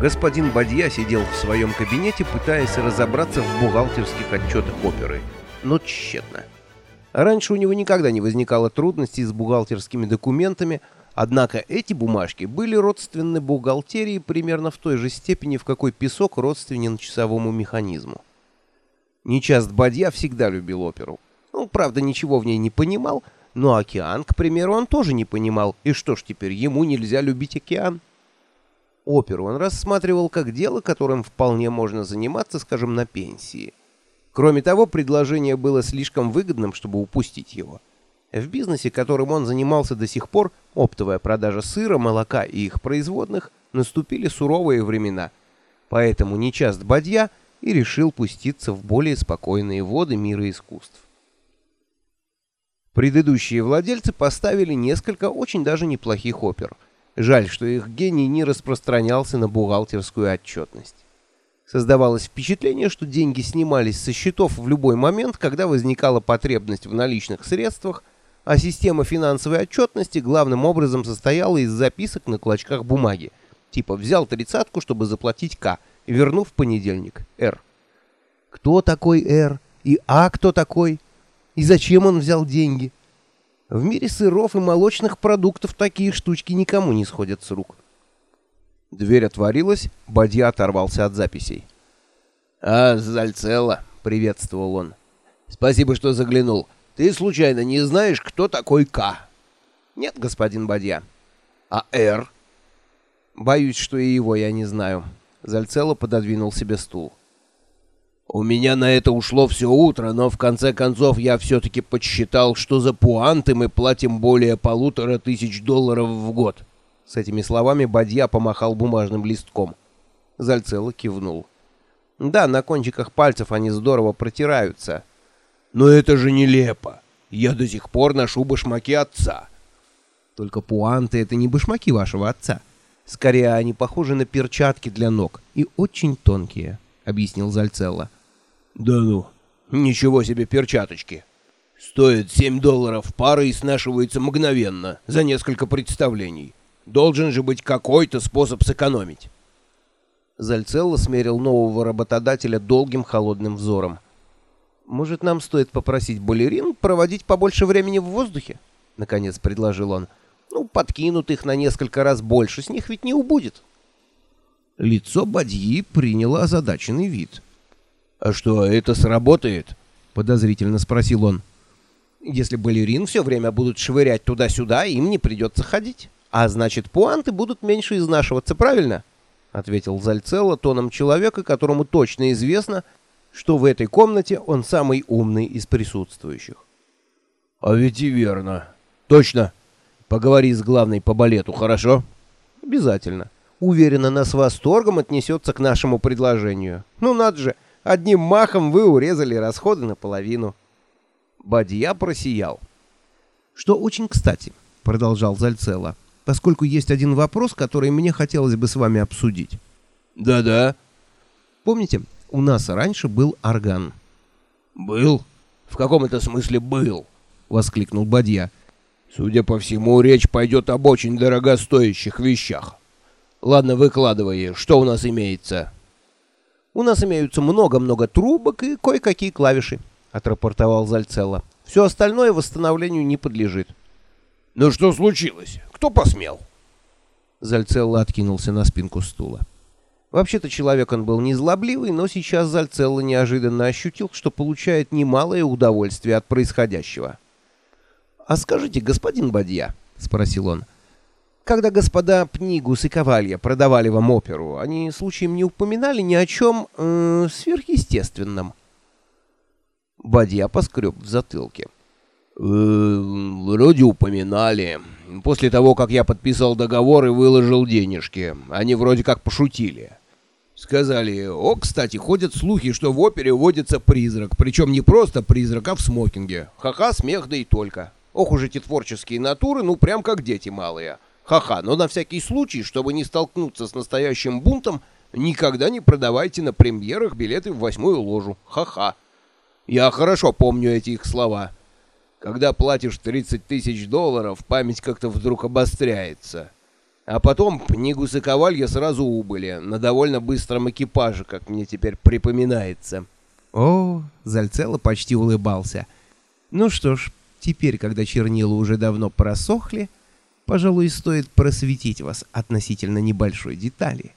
Господин Бадья сидел в своем кабинете, пытаясь разобраться в бухгалтерских отчетах оперы, но тщетно. Раньше у него никогда не возникало трудностей с бухгалтерскими документами, однако эти бумажки были родственны бухгалтерии примерно в той же степени, в какой песок родственен часовому механизму. Нечаст Бадья всегда любил оперу. Ну, правда, ничего в ней не понимал, но океан, к примеру, он тоже не понимал. И что ж теперь, ему нельзя любить океан? Оперу он рассматривал как дело, которым вполне можно заниматься, скажем, на пенсии. Кроме того, предложение было слишком выгодным, чтобы упустить его. В бизнесе, которым он занимался до сих пор, оптовая продажа сыра, молока и их производных, наступили суровые времена. Поэтому нечаст Бадья и решил пуститься в более спокойные воды мира искусств. Предыдущие владельцы поставили несколько очень даже неплохих опер. Жаль, что их гений не распространялся на бухгалтерскую отчетность. Создавалось впечатление, что деньги снимались со счетов в любой момент, когда возникала потребность в наличных средствах, а система финансовой отчетности главным образом состояла из записок на клочках бумаги. Типа взял тридцатку, чтобы заплатить К, вернув в понедельник Р. Кто такой Р? И А кто такой? И зачем он взял деньги? В мире сыров и молочных продуктов такие штучки никому не сходят с рук. Дверь отворилась, Бадья оторвался от записей. «А, Зальцелла!» — приветствовал он. «Спасибо, что заглянул. Ты случайно не знаешь, кто такой К?» «Нет, господин Бадья». «А Р?» «Боюсь, что и его я не знаю». Зальцелла пододвинул себе стул. У меня на это ушло все утро, но в конце концов я все-таки подсчитал, что за пуанты мы платим более полутора тысяч долларов в год. С этими словами Бадья помахал бумажным листком. Зальцело кивнул. Да, на кончиках пальцев они здорово протираются. Но это же нелепо. Я до сих пор ношу башмаки отца. Только пуанты — это не башмаки вашего отца. Скорее, они похожи на перчатки для ног и очень тонкие, — объяснил Зальцелло. Да ну, ничего себе перчаточки. Стоит 7 долларов пара и снашивается мгновенно, за несколько представлений. Должен же быть какой-то способ сэкономить. Зальцелло смерил нового работодателя долгим холодным взором. «Может, нам стоит попросить балерин проводить побольше времени в воздухе?» — наконец предложил он. «Ну, подкинут их на несколько раз больше, с них ведь не убудет». Лицо Бадьи приняло озадаченный вид. «А что, это сработает?» — подозрительно спросил он. «Если балерин все время будут швырять туда-сюда, им не придется ходить. А значит, пуанты будут меньше изнашиваться, правильно?» — ответил Зальцелло тоном человека, которому точно известно, что в этой комнате он самый умный из присутствующих. «А ведь и верно. Точно. Поговори с главной по балету, хорошо?» «Обязательно. Уверена, она с восторгом отнесется к нашему предложению. Ну, надо же!» Одним махом вы урезали расходы наполовину. Бадья просиял. Что очень кстати, продолжал Зальцело, поскольку есть один вопрос, который мне хотелось бы с вами обсудить. Да-да. Помните, у нас раньше был орган. Был? В каком это смысле был? воскликнул Бадья. Судя по всему, речь пойдет об очень дорогостоящих вещах. Ладно, выкладывай, что у нас имеется. У нас имеются много-много трубок и кое-какие клавиши, отрапортовал Зальцелло. Все остальное восстановлению не подлежит. Ну что случилось? Кто посмел? Зальцелло откинулся на спинку стула. Вообще-то человек он был незлобливый, но сейчас Зальцелло неожиданно ощутил, что получает немалое удовольствие от происходящего. «А скажите, господин Бадья», — спросил он, — когда господа Пнигус и Ковалья продавали вам оперу, они случаем не упоминали ни о чем э, сверхъестественном. Бадья поскреб в затылке. «Э, «Вроде упоминали. После того, как я подписал договор и выложил денежки, они вроде как пошутили. Сказали, о, кстати, ходят слухи, что в опере водится призрак, причем не просто призрак, а в смокинге. Ха-ха, смех да и только. Ох уж эти творческие натуры, ну прям как дети малые». Ха-ха, но на всякий случай, чтобы не столкнуться с настоящим бунтом, никогда не продавайте на премьерах билеты в восьмую ложу. Ха-ха. Я хорошо помню эти их слова. Когда платишь 30 тысяч долларов, память как-то вдруг обостряется. А потом Пнигус и сразу убыли, на довольно быстром экипаже, как мне теперь припоминается. О, Зальцело почти улыбался. Ну что ж, теперь, когда чернила уже давно просохли, пожалуй, стоит просветить вас относительно небольшой детали.